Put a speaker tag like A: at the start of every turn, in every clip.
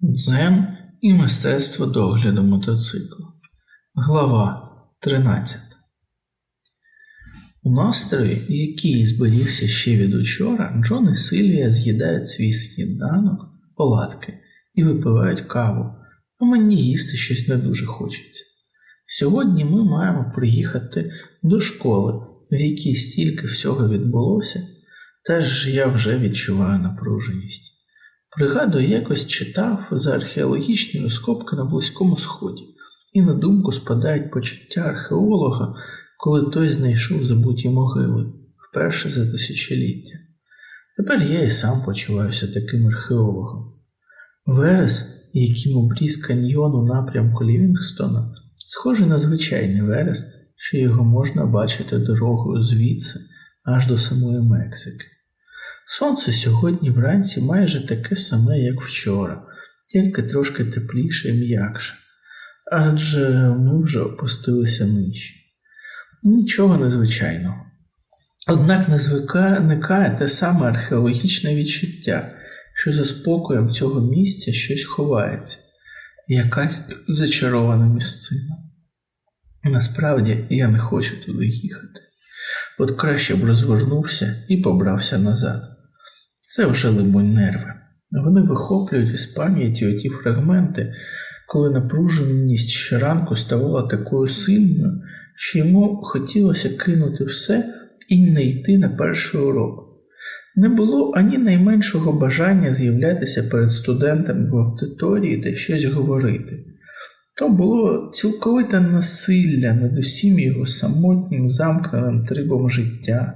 A: Дзен і мистецтво догляду мотоцикла. Глава 13. У настрові, який зберігся ще від учора, Джон і Сильвія з'їдають свій сніданок, оладки і випивають каву, а мені їсти щось не дуже хочеться. Сьогодні ми маємо приїхати до школи, в якій стільки всього відбулося, теж я вже відчуваю напруженість. Пригадую, якось читав за археологічні розкопки на Близькому Сході, і на думку спадають почуття археолога, коли той знайшов забуті могили вперше за тисячоліття. Тепер я і сам почуваюся таким археологом. Верес, яким обріз каньйон у напрямку Лівінгстона, схожий на звичайний верес, що його можна бачити дорогою звідси аж до самої Мексики. Сонце сьогодні вранці майже таке саме, як вчора, тільки трошки тепліше і м'якше, адже ми вже опустилися нижче. Нічого незвичайного. Однак не зникає те саме археологічне відчуття, що за спокоєм цього місця щось ховається, якась зачарована місцина. Насправді я не хочу туди їхати. От краще б розвернувся і побрався назад. Це вже либонь нерви. Вони вихоплюють із пам'яті оті фрагменти, коли напруженість щоранку ставала такою сильною, що йому хотілося кинути все і не йти на перший урок. Не було ані найменшого бажання з'являтися перед студентами в аудиторії та щось говорити. То було цілковите насилля над усім його самотнім замкненим трибом життя,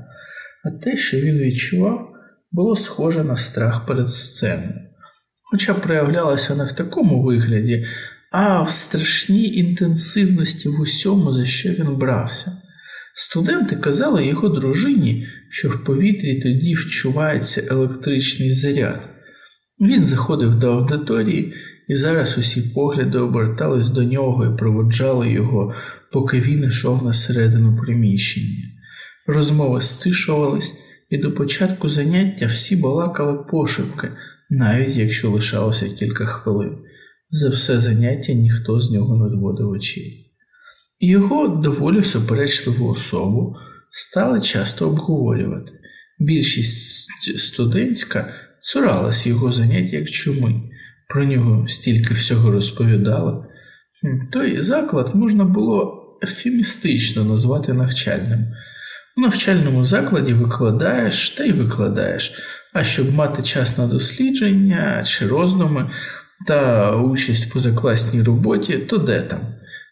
A: а те, що він відчував, було схоже на страх перед сценою, хоча проявлялося не в такому вигляді, а в страшній інтенсивності в усьому, за що він брався. Студенти казали його дружині, що в повітрі тоді вчувається електричний заряд. Він заходив до аудиторії, і зараз усі погляди обертались до нього і проводжали його, поки він йшов на середину приміщення. Розмови стишувались, і до початку заняття всі балакали пошепки, навіть якщо лишалося кілька хвилин. За все заняття ніхто з нього не зводив очей. Його доволі суперечливу особу стали часто обговорювати. Більшість студентська цуралась його занять як чуми, про нього стільки всього розповідали. Той заклад можна було ефемістично назвати навчальним. У навчальному закладі викладаєш та й викладаєш, а щоб мати час на дослідження чи роздуми та участь в позакласній роботі, то де там?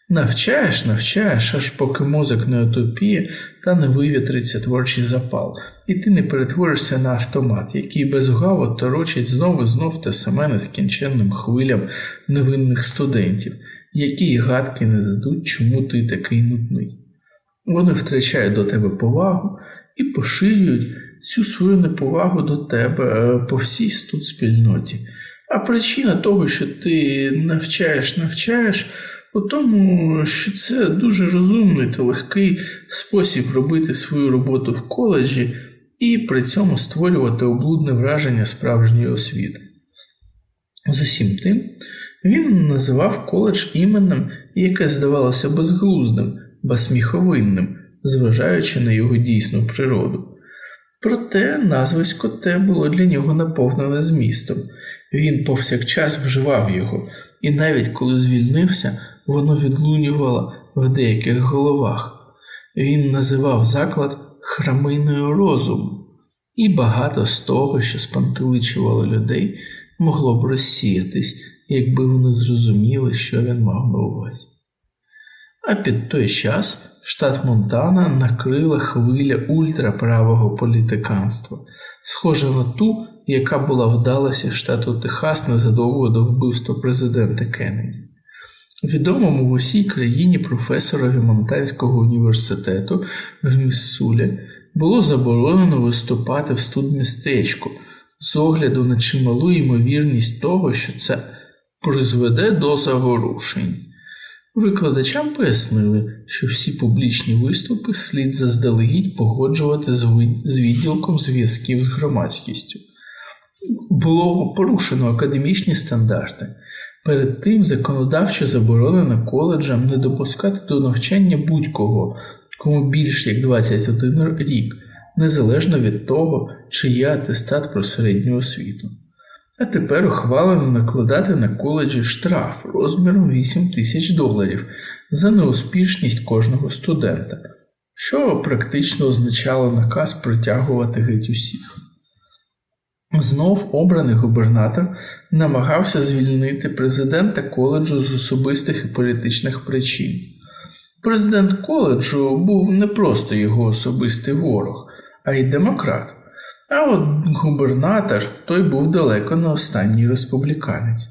A: Навчаєш, навчаєш, аж поки мозок не отопіє та не вивітриться творчий запал, і ти не перетворишся на автомат, який безгаво торочить знову знов те саме нескінченним хвилям невинних студентів, які гадки не дадуть, чому ти такий нудний. Вони втрачають до тебе повагу і поширюють цю свою неповагу до тебе по всій студспільноті. А причина того, що ти навчаєш, навчаєш, у тому, що це дуже розумний та легкий спосіб робити свою роботу в коледжі і при цьому створювати облудне враження справжньої освіти. З усім тим, він називав коледж іменем, яке здавалося безглуздим, безсміховинним, зважаючи на його дійсну природу. Проте назвисько те було для нього наповнене змістом. Він повсякчас вживав його, і навіть коли звільнився, воно відлунювало в деяких головах. Він називав заклад храминою розуму, і багато з того, що спантеличувало людей, могло б розсіятись, якби вони зрозуміли, що він мав на увазі. А під той час штат Монтана накрила хвиля ультраправого політиканства, схожа на ту, яка була вдалася штату Техас незадовго до вбивства президента Кеннеді. Відомому в усій країні професорові Монтанського університету в Міссулі було заборонено виступати в студмістечку з огляду на чималу ймовірність того, що це призведе до заворушень. Викладачам пояснили, що всі публічні виступи слід заздалегідь погоджувати з відділком зв'язків з громадськістю. було порушено академічні стандарти. Перед тим законодавчо заборонено коледжам не допускати до навчання будь-кого, кому більш як 21 рік, незалежно від того, чи є атестат про середню освіту. А тепер ухвалено накладати на коледжі штраф розміром 8 тисяч доларів за неуспішність кожного студента, що практично означало наказ притягувати геть усіх. Знов обраний губернатор намагався звільнити президента коледжу з особистих і політичних причин. Президент коледжу був не просто його особистий ворог, а й демократ. А от губернатор той був далеко не останній республіканець.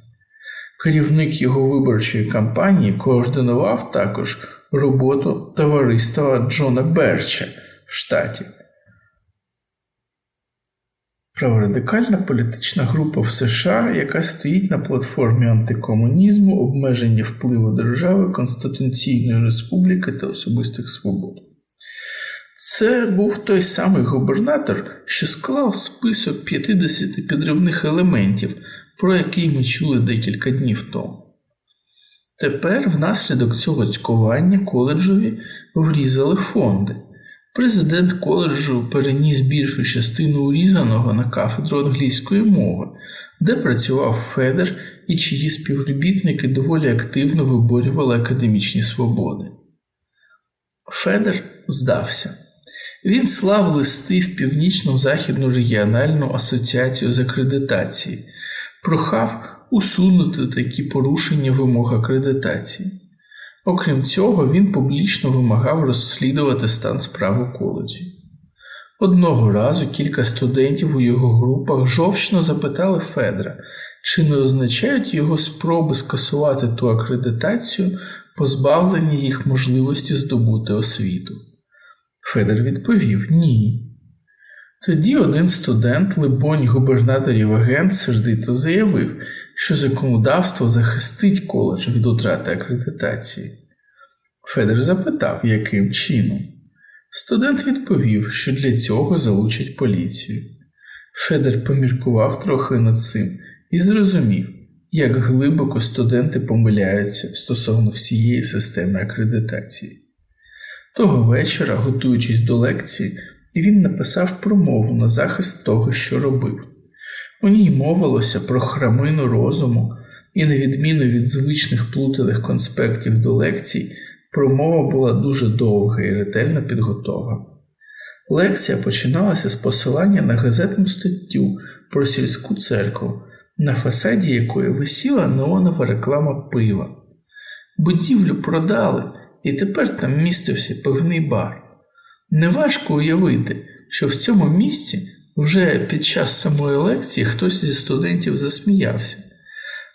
A: Керівник його виборчої кампанії координував також роботу товариства Джона Берча в штаті. Праворадикальна політична група в США, яка стоїть на платформі антикомунізму, обмеження впливу держави, Конституційної республіки та особистих свобод. Це був той самий губернатор, що склав список 50 підривних елементів, про який ми чули декілька днів тому. Тепер, внаслідок цього цькування коледжові врізали фонди. Президент коледжу переніс більшу частину урізаного на кафедру англійської мови, де працював Федер і чиї співробітники доволі активно виборювали академічні свободи. Федер здався. Він слав листи в Північно-Західну регіональну асоціацію з акредитації, прохав усунути такі порушення вимог акредитації. Окрім цього, він публічно вимагав розслідувати стан справ у коледжі. Одного разу кілька студентів у його групах жовчно запитали Федра, чи не означають його спроби скасувати ту акредитацію позбавлення їх можливості здобути освіту. Федер відповів ні. Тоді один студент, либонь, губернаторів агент, сердито заявив, що законодавство захистить коледж від утрати акредитації. Федер запитав, яким чином. Студент відповів, що для цього залучать поліцію. Федер поміркував трохи над цим і зрозумів, як глибоко студенти помиляються стосовно всієї системи акредитації. Того вечора, готуючись до лекції, він написав промову на захист того, що робив. У ній мовилося про храмину розуму, і, на відміну від звичних плутаних конспектів до лекцій, промова була дуже довга і ретельно підготована. Лекція починалася з посилання на газетну статтю про сільську церкву, на фасаді якої висіла неонова реклама пива. Будівлю продали, і тепер там містився пивний бар. Неважко уявити, що в цьому місці вже під час самої лекції хтось зі студентів засміявся,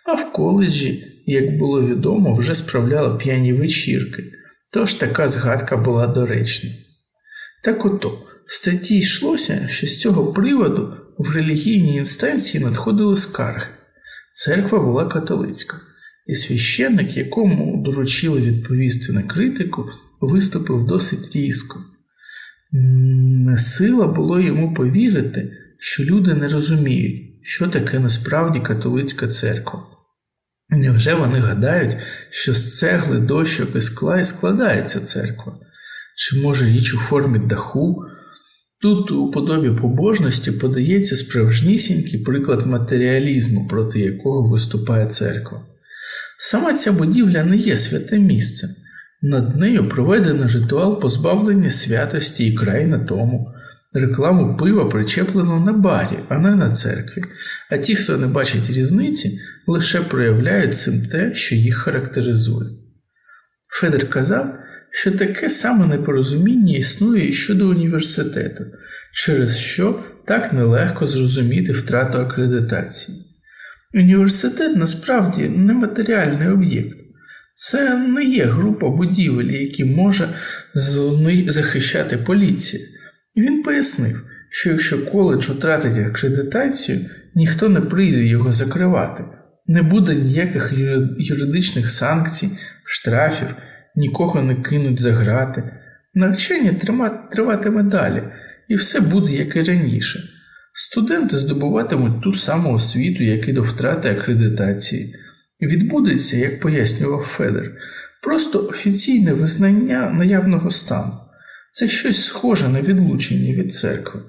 A: а в коледжі, як було відомо, вже справляли п'яні вечірки, тож така згадка була доречна. Так ото, в статті йшлося, що з цього приводу в релігійній інстанції надходили скарги. Церква була католицька, і священник, якому доручили відповісти на критику, виступив досить різко. Не сила було йому повірити, що люди не розуміють, що таке насправді католицька церква. Невже вони гадають, що з цегли дощок і скла і складається церква? Чи може річ у формі даху? Тут у подобі побожності подається справжнісінький приклад матеріалізму, проти якого виступає церква. Сама ця будівля не є святе місцем. Над нею проведено ритуал позбавлення святості і край на тому. Рекламу пива причеплено на барі, а не на церкві, а ті, хто не бачить різниці, лише проявляють цим те, що їх характеризує. Федер казав, що таке саме непорозуміння існує і щодо університету, через що так нелегко зрозуміти втрату акредитації. Університет насправді нематеріальний об'єкт. Це не є група будівель, які може захищати поліція. Він пояснив, що якщо коледж втратить акредитацію, ніхто не прийде його закривати, не буде ніяких юридичних санкцій, штрафів, нікого не кинуть за грати. Навчання триватиме далі, і все буде як і раніше. Студенти здобуватимуть ту саму освіту, як і до втрати акредитації. Відбудеться, як пояснював Федер, просто офіційне визнання наявного стану. Це щось схоже на відлучення від церкви.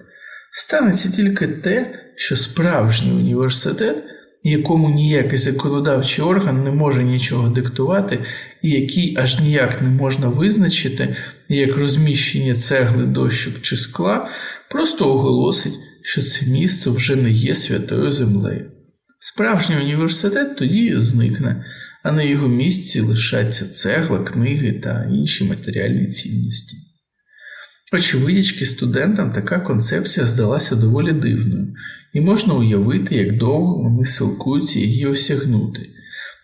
A: Станеться тільки те, що справжній університет, якому ніякий законодавчий орган не може нічого диктувати, і який аж ніяк не можна визначити, як розміщення цегли дощок чи скла, просто оголосить, що це місце вже не є святою землею. Справжній університет тоді зникне, а на його місці лишаться цегла, книги та інші матеріальні цінності. Очевидячки, студентам така концепція здалася доволі дивною, і можна уявити, як довго вони силкуються її осягнути.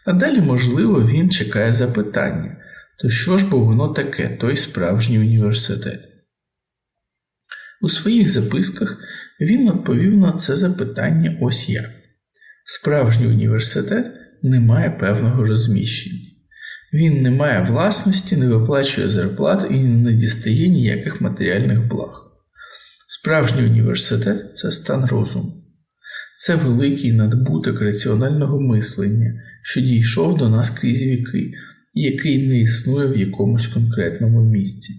A: А далі, можливо, він чекає запитання то що ж бо воно таке, той справжній університет? У своїх записках він відповів на це запитання ось як. Справжній університет не має певного розміщення. Він не має власності, не виплачує зарплат і не дістає ніяких матеріальних благ. Справжній університет це стан розуму, це великий надбуток раціонального мислення, що дійшов до нас крізь віки, який не існує в якомусь конкретному місці.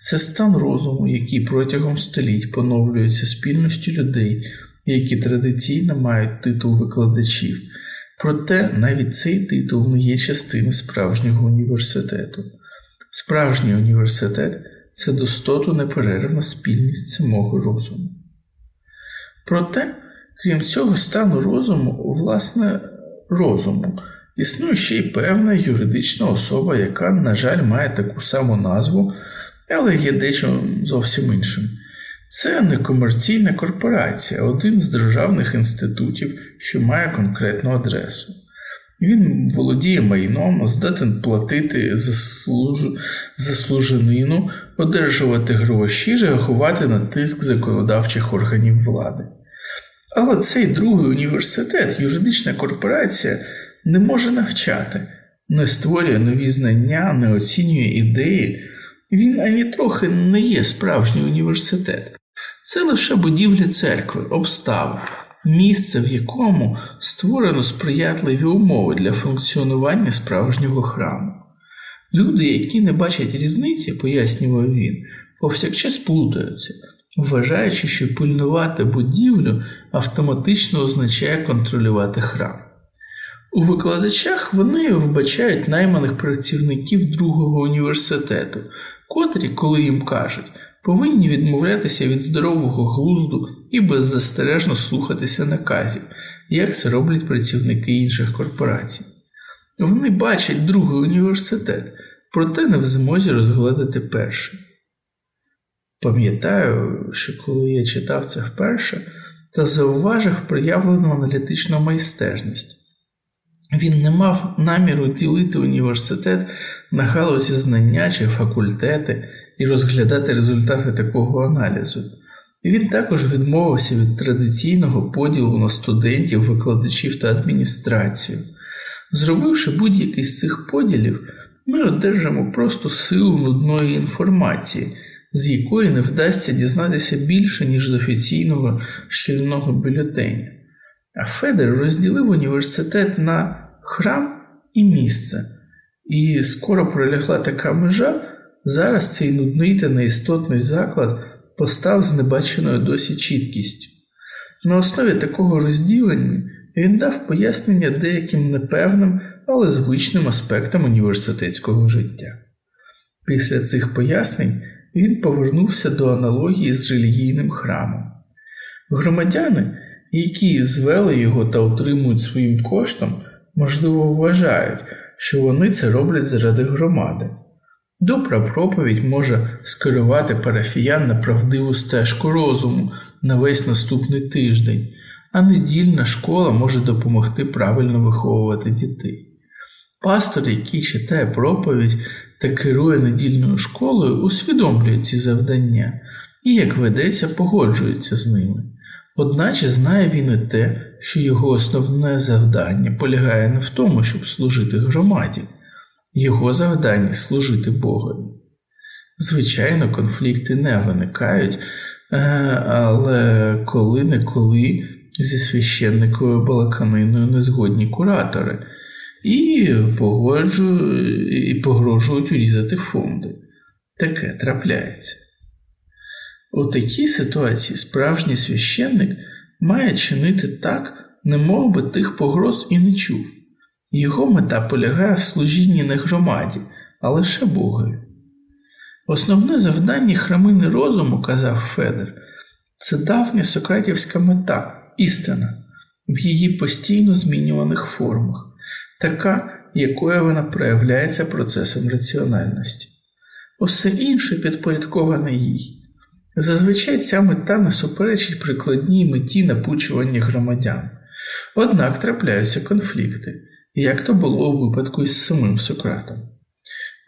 A: Це стан розуму, який протягом століть поновлюється спільністю людей, які традиційно мають титул викладачів. Проте навіть цей титул не є частиною справжнього університету. Справжній університет це достоту неперервна спільність самого розуму. Проте, крім цього стану розуму, власне, розуму, існує ще й певна юридична особа, яка, на жаль, має таку саму назву, але є дещо зовсім іншим. Це некомерційна корпорація, один з державних інститутів, що має конкретну адресу. Він володіє майном, здатен платити заслуж... заслуженину, одержувати гроші, реагувати на тиск законодавчих органів влади. Але цей другий університет, юридична корпорація, не може навчати, не створює нові знання, не оцінює ідеї. Він ані трохи не є справжній університет. Це лише будівлі церкви, обстави, місце, в якому створено сприятливі умови для функціонування справжнього храму. Люди, які не бачать різниці, пояснював він, повсякчас плутаються, вважаючи, що пильнувати будівлю автоматично означає контролювати храм. У викладачах вони вбачають найманих працівників другого університету, котрі, коли їм кажуть, повинні відмовлятися від здорового глузду і беззастережно слухатися наказів, як це роблять працівники інших корпорацій. Вони бачать другий університет, проте не в змозі розглядати перший. Пам'ятаю, що коли я читав це вперше, то зауважив проявлену аналітичну майстерність. Він не мав наміру ділити університет на галузі знання чи факультети і розглядати результати такого аналізу. Він також відмовився від традиційного поділу на студентів, викладачів та адміністрацію. Зробивши будь-який з цих поділів, ми одержимо просто силу нудної інформації, з якої не вдасться дізнатися більше, ніж з офіційного шкільного бюлетеня. А Федер розділив університет на храм і місце, і скоро пролягла така межа, зараз цей нудний та неістотний заклад постав з небаченою досі чіткістю. На основі такого розділення він дав пояснення деяким непевним, але звичним аспектам університетського життя. Після цих пояснень він повернувся до аналогії з релігійним храмом. Громадяни, які звели його та утримують своїм коштом, можливо, вважають, що вони це роблять заради громади. Добра проповідь може скерувати парафіян на правдиву стежку розуму на весь наступний тиждень, а недільна школа може допомогти правильно виховувати дітей. Пастор, який читає проповідь та керує недільною школою, усвідомлює ці завдання і, як ведеться, погоджується з ними. Одначе знає він і те, що його основне завдання полягає не в тому, щоб служити громаді, його завдання служити Богові. Звичайно, конфлікти не виникають, Е, але коли-неколи зі священниковою балаканиною незгодні куратори і погрожують урізати фонди. Таке трапляється. У такій ситуації справжній священник має чинити так, немов би тих погроз і не чув. Його мета полягає в служінні не громаді, а лише Богові. Основне завдання храмини розуму, казав Федер, це давня сократівська мета, істина, в її постійно змінюваних формах, така, якою вона проявляється процесом раціональності. Усе інше підпорядковане їй. Зазвичай ця мета не суперечить прикладній меті напучування громадян, однак трапляються конфлікти, як то було у випадку із самим Сократом.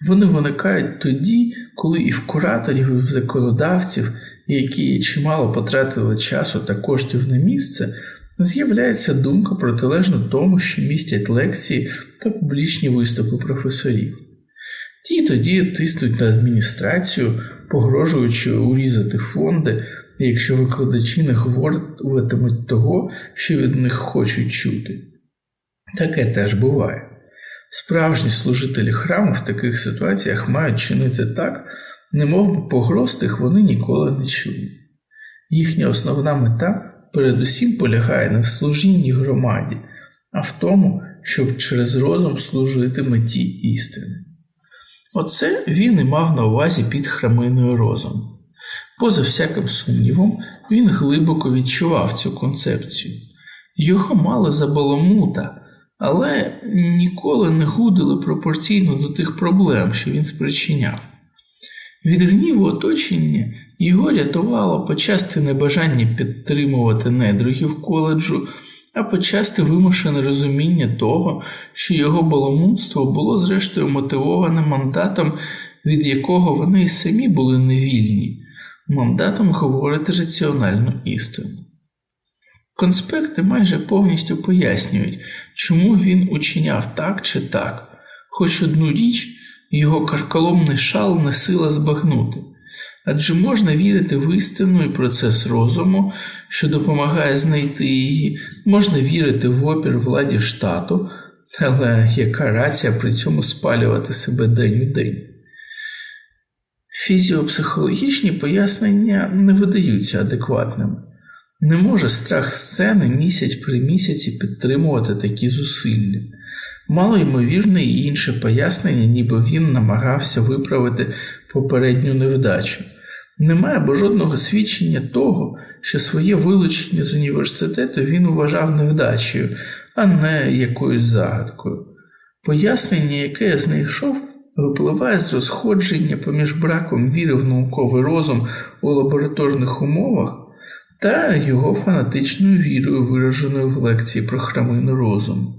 A: Вони виникають тоді, коли і в кураторів, і в законодавців, які чимало потратили часу та коштів на місце, з'являється думка протилежна тому, що містять лекції та публічні виступи професорів. Ті тоді тиснуть на адміністрацію, погрожуючи урізати фонди, якщо викладачі не говоритимуть того, що від них хочуть чути. Таке теж буває. Справжні служителі храму в таких ситуаціях мають чинити так, немов погроз тих вони ніколи не чули. Їхня основна мета передусім полягає не в служінні громаді, а в тому, щоб через розум служити меті істини. Оце він і мав на увазі під храминою розуму. Поза всяким сумнівом, він глибоко відчував цю концепцію. Його мали за баламута, але ніколи не гудили пропорційно до тих проблем, що він спричиняв. Від гніву оточення його рятувало почасти небажання підтримувати недругів коледжу, а почасти вимушене розуміння того, що його баламутство було зрештою мотивоване мандатом, від якого вони й самі були невільні, мандатом говорити раціональну істину. Конспекти майже повністю пояснюють, чому він учиняв так чи так, хоч одну річ його карколомний шал не сила збагнути. Адже можна вірити в істину і процес розуму, що допомагає знайти її, можна вірити в опір владі штату, але яка рація при цьому спалювати себе день у день? Фізіопсихологічні пояснення не видаються адекватними. Не може страх сцени місяць при місяці підтримувати такі зусилля. Мало ймовірне і інше пояснення, ніби він намагався виправити попередню невдачу. Немає бо жодного свідчення того, що своє вилучення з університету він вважав невдачею, а не якоюсь загадкою. Пояснення, яке я знайшов, випливає з розходження поміж браком віри в науковий розум у лабораторних умовах та його фанатичною вірою, вираженою в лекції про храмину розуму.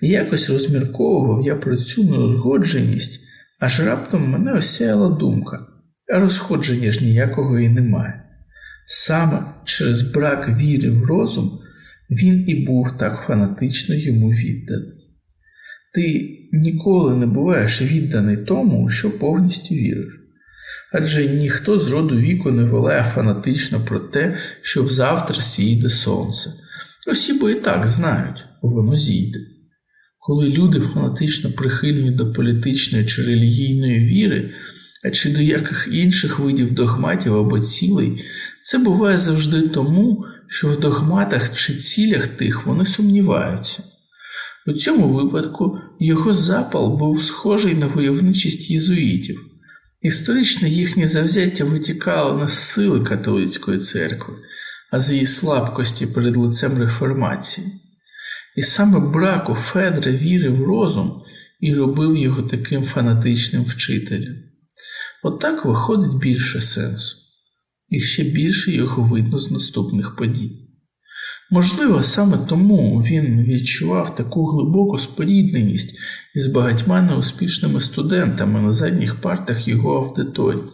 A: Якось розмірковував я про цю неузгодженість, аж раптом мене осяяла думка, а розходження ж ніякого і немає. Саме через брак віри в розум він і був так фанатично йому відданий. Ти ніколи не буваєш відданий тому, що повністю віриш. Адже ніхто з роду віку не волає фанатично про те, що взавтра сійде сонце. Усі бо і так знають, воно зійде. Коли люди фанатично прихильні до політичної чи релігійної віри, а чи до яких інших видів догматів або цілей, це буває завжди тому, що в догматах чи цілях тих вони сумніваються. У цьому випадку його запал був схожий на войовничість єзуїтів. Історичне їхнє завзяття витікало з сили католицької церкви, а з її слабкості перед лицем реформації. І саме брак у Федра віри в розум і робив його таким фанатичним вчителем. Отак виходить більше сенсу, і ще більше його видно з наступних подій. Можливо, саме тому він відчував таку глибоку спорідненість із багатьма неуспішними студентами на задніх партах його аудиторії.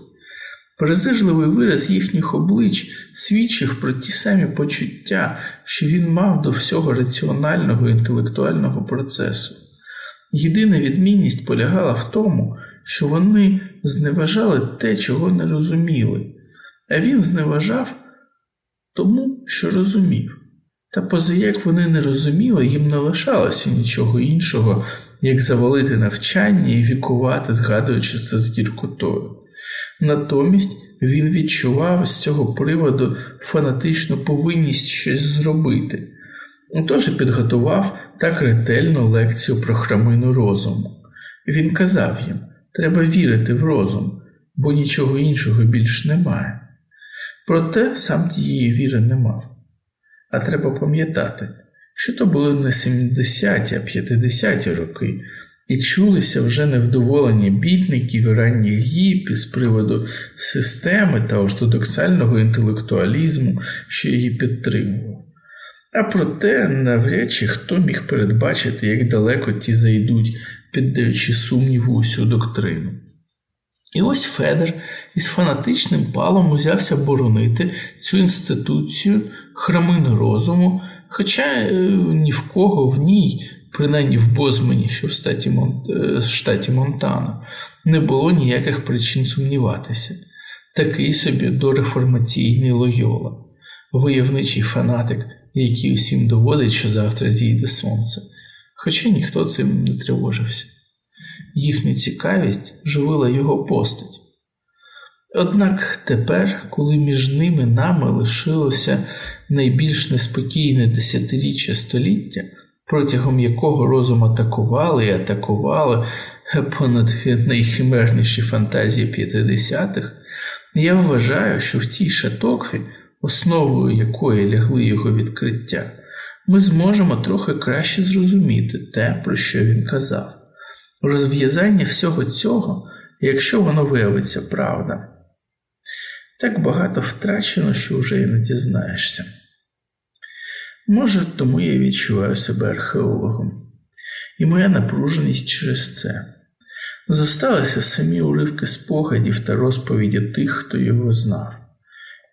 A: Презирливий вираз їхніх облич свідчив про ті самі почуття, що він мав до всього раціонального інтелектуального процесу. Єдина відмінність полягала в тому, що вони зневажали те, чого не розуміли, а він зневажав тому, що розумів. Та позаяк вони не розуміли, їм не лишалося нічого іншого, як завалити навчання і вікувати, згадуючи це з гіркотою. Натомість він відчував з цього приводу фанатичну повинність щось зробити, отож і підготував так ретельну лекцію про храмину розуму. Він казав їм треба вірити в розум, бо нічого іншого більш немає. Проте сам тієї віри не мав. А треба пам'ятати, що то були не 70-ті, а 50-ті роки, і чулися вже невдоволені бітників ранніх гіпі з приводу системи та ортодоксального інтелектуалізму, що її підтримував. А проте, навряд чи хто міг передбачити, як далеко ті зайдуть, піддаючи сумніву усю доктрину. І ось Федер із фанатичним палом узявся боронити цю інституцію храмини розуму, хоча е, ні в кого в ній, принаймні в Бозмані, що в штаті, Мон... е, штаті Монтана, не було ніяких причин сумніватися. Такий собі дореформаційний лойола, войовничий фанатик, який усім доводить, що завтра зійде сонце, хоча ніхто цим не тривожився. Їхню цікавість живила його постать. Однак тепер, коли між ними нами лишилося найбільш неспокійне десятиріччя століття, протягом якого розум атакували і атакували понад найхимерніші фантазії п'ятидесятих, я вважаю, що в цій шатокві, основою якої лягли його відкриття, ми зможемо трохи краще зрозуміти те, про що він казав. Розв'язання всього цього, якщо воно виявиться правда. Так багато втрачено, що вже і не дізнаєшся. Може, тому я відчуваю себе археологом, і моя напруженість через це. Зосталися самі уривки спогадів та розповіді тих, хто його знав.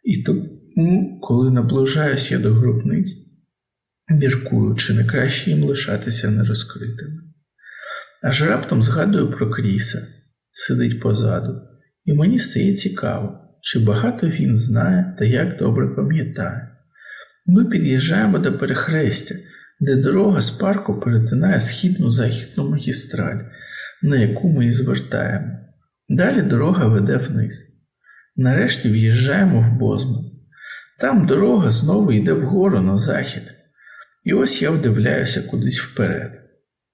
A: І тому, коли наближаюся я до гробниць, міркую, чи не краще їм лишатися нерозкритими. Аж раптом згадую про Кріса, сидить позаду, і мені стає цікаво, чи багато він знає та як добре пам'ятає. Ми під'їжджаємо до перехрестя, де дорога з парку перетинає східну західну магістраль, на яку ми і звертаємо. Далі дорога веде вниз. Нарешті в'їжджаємо в Бозман. Там дорога знову йде вгору на захід. І ось я вдивляюся кудись вперед.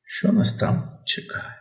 A: Що нас там чекає?